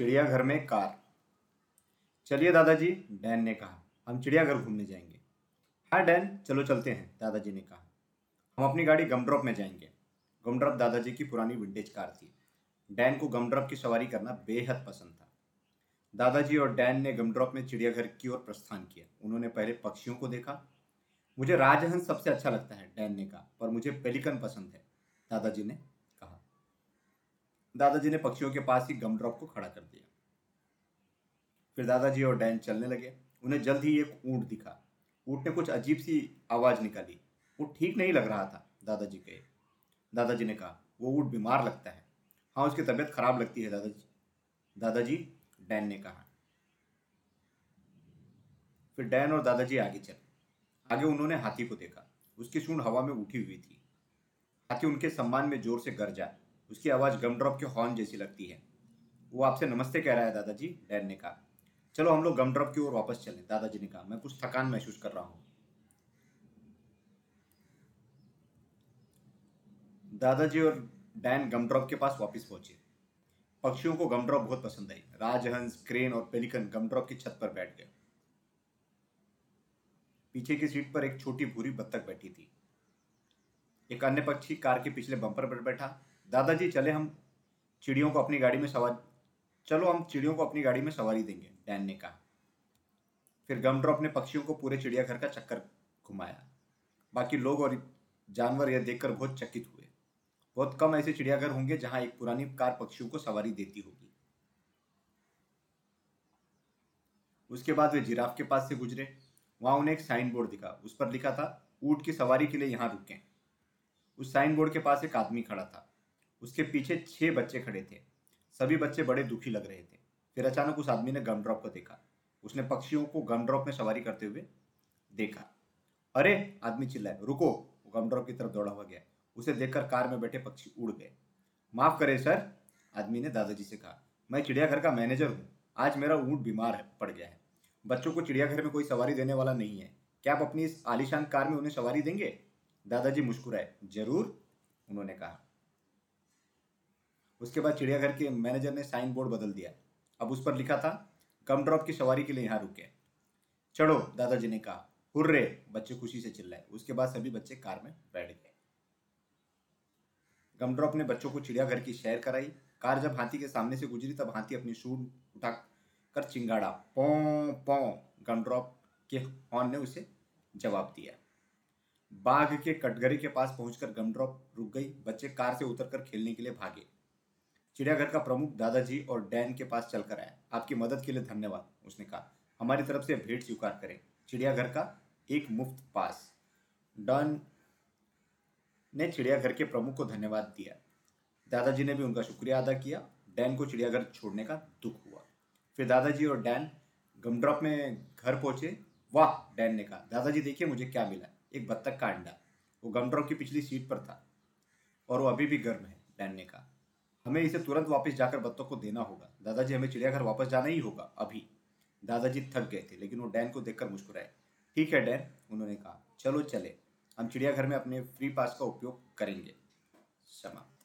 चिड़ियाघर में कार। चलिए दादाजी, डैन ने कहा, हम चिड़ियाघर घूमने जाएँगे। हाँ डैन, चलो चलते हैं, दादाजी ने कहा। हम अपनी गाड़ी गमड्रॉप में जाएँगे। गमड्रॉप दादाजी की पुरानी विंटेज कार थी। डैन को गमड्रॉप की सवारी करना बेहद पसंद था। दादाजी और डैन ने गमड्रॉप में चिड़ियाघर की ओर प्रस्थान किया। उन्होंने पहले पक्षियों को देखा। मुझे राजहंस सबसे अच्छा लगता है, डैन ने कहा, पर मुझे पेलिकन पसंद है, दादाजी ने दादाजी ने पक्षियों के पास ही गमड्रॉप को खड़ा कर दिया। फिर दादाजी और डैन चलने लगे। उन्हें जल्द ही एक ऊँट दिखा। ऊँट ने कुछ अजीब सी आवाज़ निकाली। वो ठीक नहीं लग रहा था, दादाजी कहे दादाजी ने कहा, वो ऊँट बीमार लगता है। हाँ उसकी तबीयत खराब लगती है, दादाजी। दादाजी डैन ने कहा। फिर डैन और दादाजी आगे चले। आगे उन्होंने हाथी को देखा। उसकी सूंड हवा में उठी हुई थी। हाथी उनके सम्मान में ज़ोर से गरजा। उसकी आवाज़ गम ड्रॉप के हॉर्न जैसी लगती है। वो आपसे नमस्ते कह रहा है दादाजी, डैन ने कहा। चलो हम लोग गम ड्रॉप की ओर वापस चलें, दादाजी ने कहा। मैं कुछ थकान महसूस कर रहा हूँ। दादाजी और डैन गमड्रॉप के पास वापस पहुँचे। पक्षियों को गमड्रॉप बहुत पसंद आई। राजहंस, क्रेन और पेलिकन गमड्रॉप की छत पर बैठ गए। पीछे की सीट पर एक छोटी भूरी बत्तख बैठी थी। एक अन्य पक्षी कार के पिछले बम्पर पर बैठा। दादाजी, चले हम चिड़ियों को अपनी गाड़ी में सवार, चलो हम चिड़ियों को अपनी गाड़ी में सवारी देंगे, डैन ने कहा। फिर गमड्रॉप ने पक्षियों को पूरे चिड़ियाघर का चक्कर घुमाया। बाकी लोग और जानवर यह देखकर बहुत चकित हुए। बहुत कम ऐसे चिड़ियाघर होंगे जहाँ एक पुरानी कार पक्षियों को सवारी देती होगी। उसके बाद वे जिराफ के पास से गुजरे। वहाँ उन्हें एक साइन बोर्ड दिखा। उस पर लिखा था, ऊट की सवारी के लिए यहाँ रुकें। उस साइन बोर्ड के पास एक आदमी खड़ा था। उसके पीछे छह बच्चे खड़े थे। सभी बच्चे बड़े दुखी लग रहे थे। फिर अचानक उस आदमी ने गम ड्रॉप को देखा। उसने पक्षियों को गम ड्रॉप में सवारी करते हुए देखा। अरे, आदमी चिल्लाए रुको। वो गम ड्रॉप की तरफ़ दौड़ा हुआ गया। उसे देखकर कार में बैठे पक्षी उड़ गए। माफ़ करे, सर, आदमी ने दादाजी से कहा। मैं चिड़ियाघर का मैनेजर हूँ। आज मेरा ऊँट बीमार है, पड़ गया है। बच्चों को चिड़ियाघर में कोई सवारी देने वाला नहीं है। क्या आप अपनी इस आलिशान कार में उन्हें सवारी देंगे? दादाजी मुस्कुराए। ज़रूर, उन्होंने कहा। उसके बाद चिड़ियाघर के मैनेजर ने साइन बोर्ड बदल दिया। अब उस पर लिखा था, कम ड्रॉप की सवारी के लिए यहाँ रुके। चढ़ो, दादाजी ने कहा। हुर्रे, बच्चे खुशी से चिल्लाए। उसके बाद सभी बच्चे कार में बैठ गए। गमड्रॉप ने बच्चों को चिड़ियाघर की सैर कराई। कार जब हाथी के सामने से गुजरी, तब हाथी अपनी सूट उठा कर चिंगाड़ा, पौ पौ गमड्रॉप के हॉर्न ने उसे जवाब दिया। बाघ के कटघरे के पास पहुंचकर गमड्रॉप रुक गई। बच्चे कार से उतरकर खेलने के लिए भागे। चिड़ियाघर का प्रमुख दादाजी और डैन के पास चलकर आया आपकी मदद के लिए धन्यवाद, उसने कहा। हमारी तरफ़ से भेंट स्वीकार करें। चिड़ियाघर का एक मुफ़्त पास। डॉन ने चिड़ियाघर के प्रमुख को धन्यवाद दिया। दादाजी ने भी उनका शुक्रिया अदा किया। डैन को चिड़ियाघर छोड़ने का दुख हुआ। फिर दादाजी और डैन गमड्रॉप में घर पहुँचे। वाह, डैन ने कहा, दादाजी देखिए मुझे क्या मिला। एक बत्तख का अंडा। वो गमड्रॉप की पिछली सीट पर था और वो अभी भी गर्म है, डैन ने कहा। हमें इसे तुरंत वापस जाकर बत्तख को देना होगा। दादाजी हमें चिड़ियाघर वापस जाना ही होगा, अभी। दादाजी थक गए थे, लेकिन वो डैन को देखकर मुस्कुराए। ठीक है, डैन, उन्होंने कहा। चलो, चले। हम चिड़ियाघर में अपने फ्री पास का उपयोग करेंगे। समाप्त